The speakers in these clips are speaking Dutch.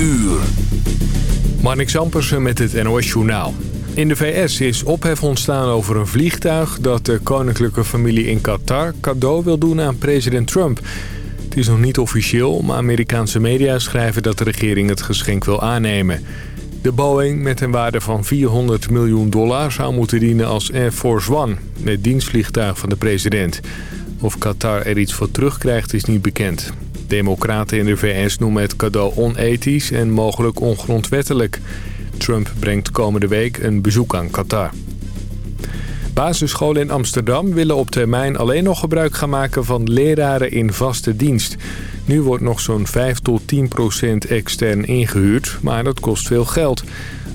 uur. Marnix Ampersen met het NOS Journaal. In de VS is ophef ontstaan over een vliegtuig... dat de koninklijke familie in Qatar cadeau wil doen aan president Trump. Het is nog niet officieel, maar Amerikaanse media schrijven... dat de regering het geschenk wil aannemen. De Boeing met een waarde van 400 miljoen dollar... zou moeten dienen als Air Force One, het dienstvliegtuig van de president. Of Qatar er iets voor terugkrijgt is niet bekend. Democraten in de VS noemen het cadeau onethisch en mogelijk ongrondwettelijk. Trump brengt komende week een bezoek aan Qatar. Basisscholen in Amsterdam willen op termijn alleen nog gebruik gaan maken van leraren in vaste dienst. Nu wordt nog zo'n 5 tot 10 procent extern ingehuurd, maar dat kost veel geld.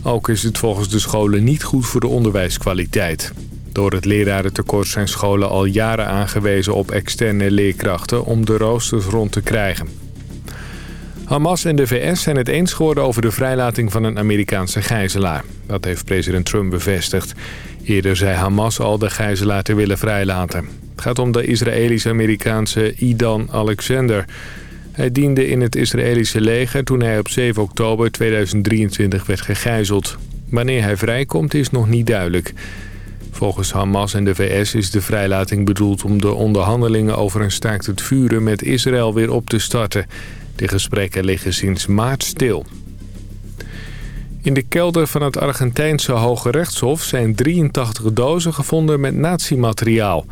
Ook is het volgens de scholen niet goed voor de onderwijskwaliteit. Door het lerarentekort zijn scholen al jaren aangewezen op externe leerkrachten om de roosters rond te krijgen. Hamas en de VS zijn het eens geworden over de vrijlating van een Amerikaanse gijzelaar. Dat heeft president Trump bevestigd. Eerder zei Hamas al de gijzelaar te willen vrijlaten. Het gaat om de Israëlisch-Amerikaanse Idan Alexander. Hij diende in het Israëlische leger toen hij op 7 oktober 2023 werd gegijzeld. Wanneer hij vrijkomt is nog niet duidelijk. Volgens Hamas en de VS is de vrijlating bedoeld om de onderhandelingen over een staakt het vuren met Israël weer op te starten. De gesprekken liggen sinds maart stil. In de kelder van het Argentijnse Hoge Rechtshof zijn 83 dozen gevonden met nazi-materiaal.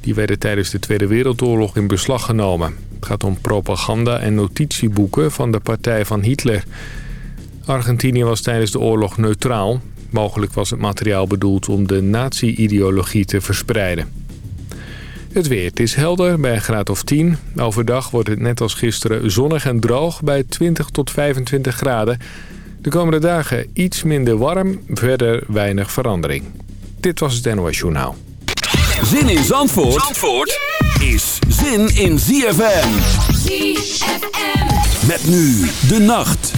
Die werden tijdens de Tweede Wereldoorlog in beslag genomen. Het gaat om propaganda- en notitieboeken van de partij van Hitler. Argentinië was tijdens de oorlog neutraal. Mogelijk was het materiaal bedoeld om de nazi-ideologie te verspreiden. Het weer. Het is helder bij een graad of 10. Overdag wordt het net als gisteren zonnig en droog bij 20 tot 25 graden. De komende dagen iets minder warm, verder weinig verandering. Dit was het NOS Journaal. Zin in Zandvoort, Zandvoort is zin in ZFM. ZFM. Met nu de nacht.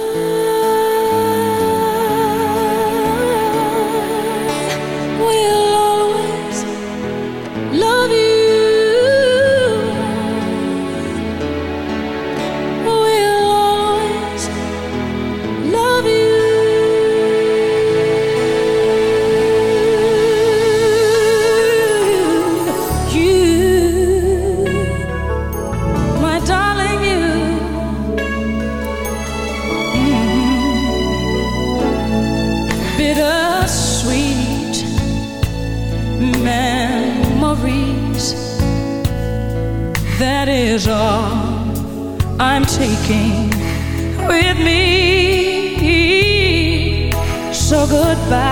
goodbye.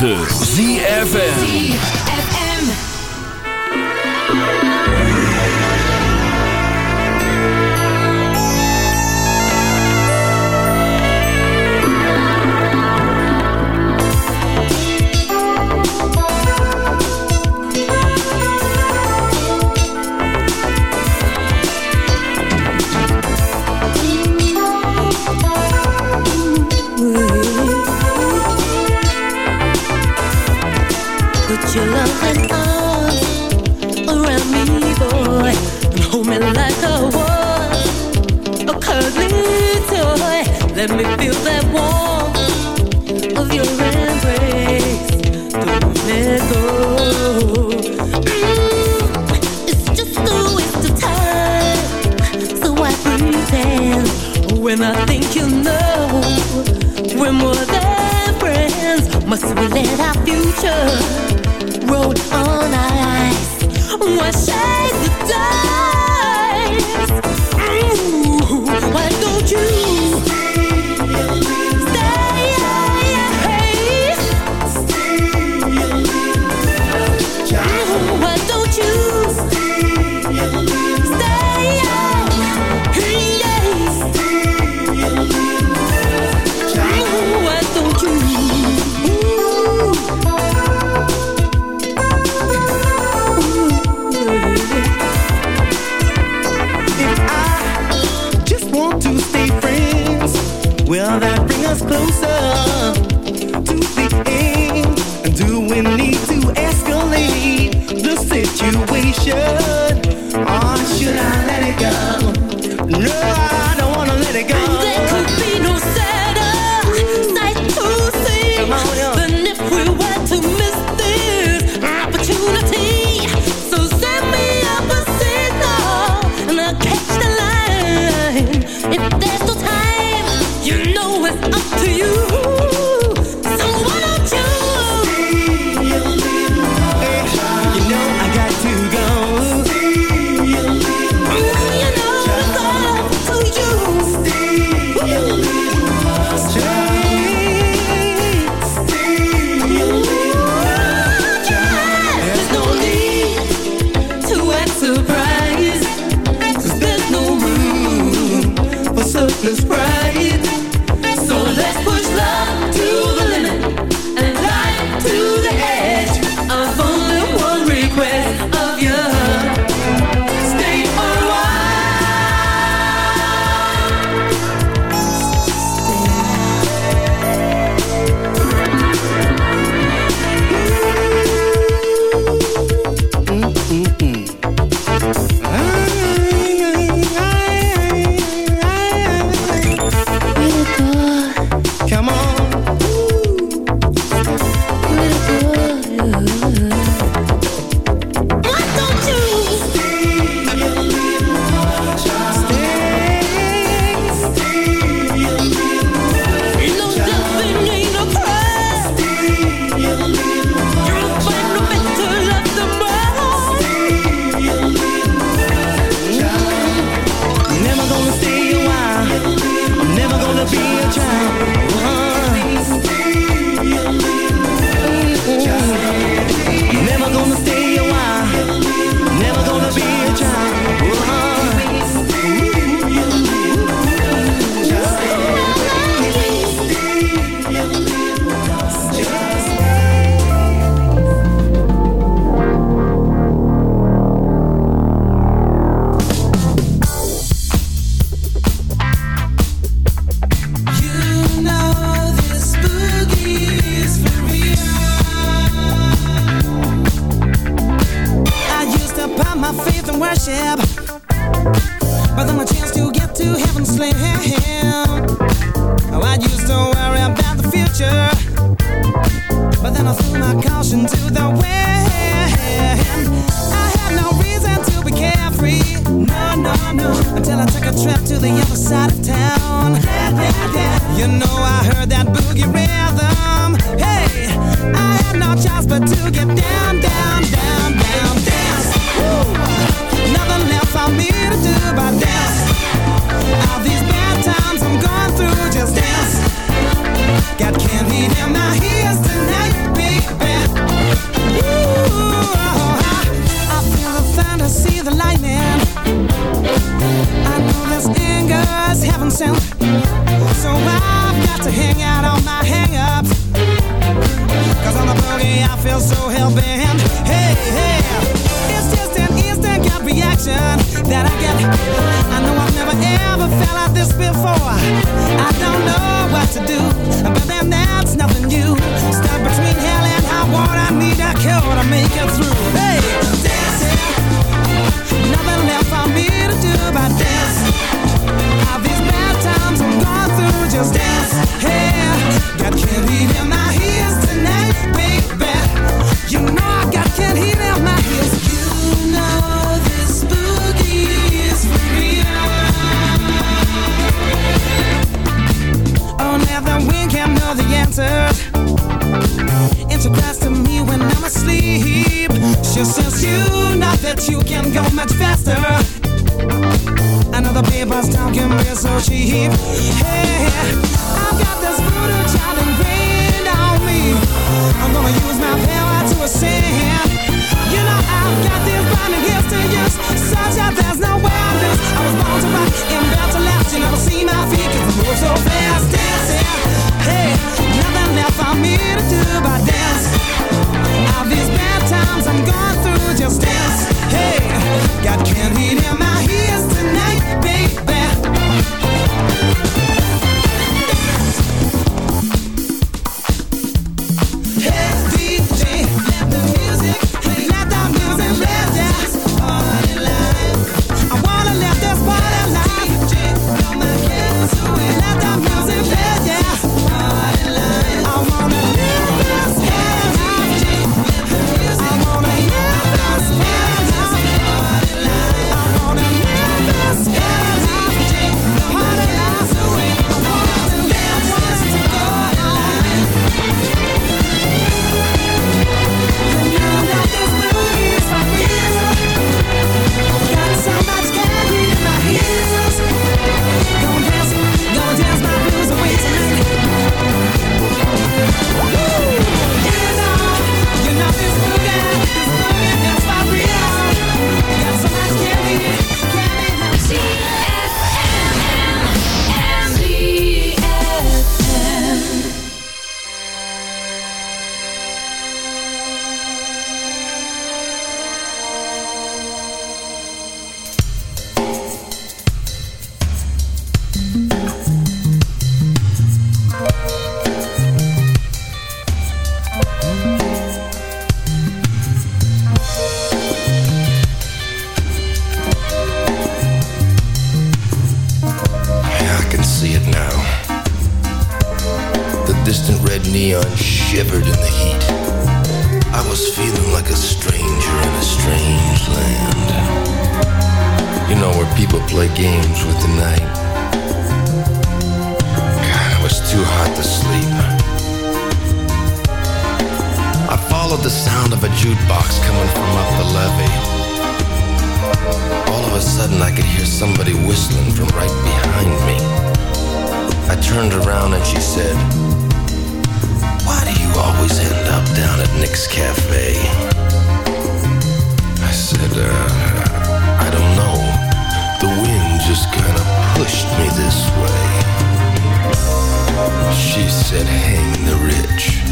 106.9 somebody whistling from right behind me. I turned around and she said, Why do you always end up down at Nick's Cafe? I said, uh, I don't know. The wind just kinda pushed me this way. She said, Hang the rich.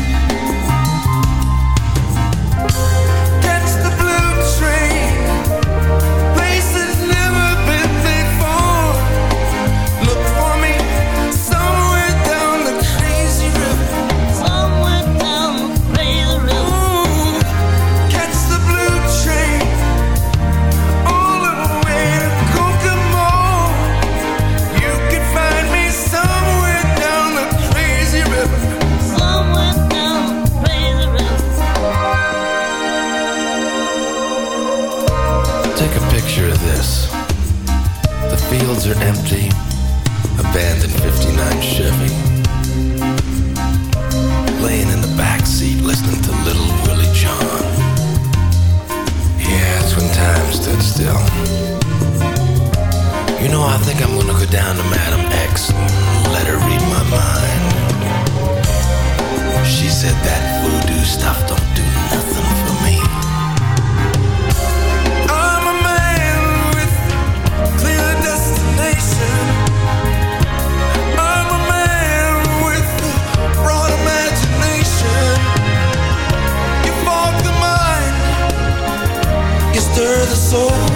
down to Madam X, let her read my mind. She said that voodoo stuff don't do nothing for me. I'm a man with clear destination. I'm a man with broad imagination. You fog the mind, you stir the soul.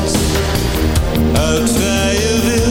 Uit vrije wil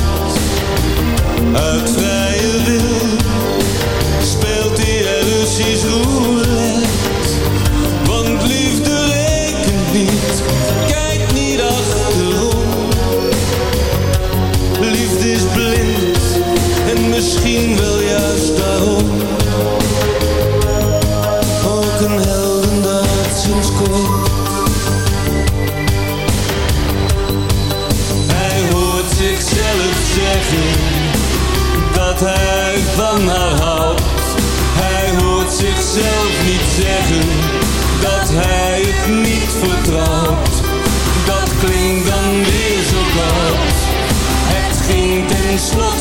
Uit vrije wil speelt hij Russisch roulette. Want liefde rekent niet, kijk niet achterom. Liefde is blind en misschien wel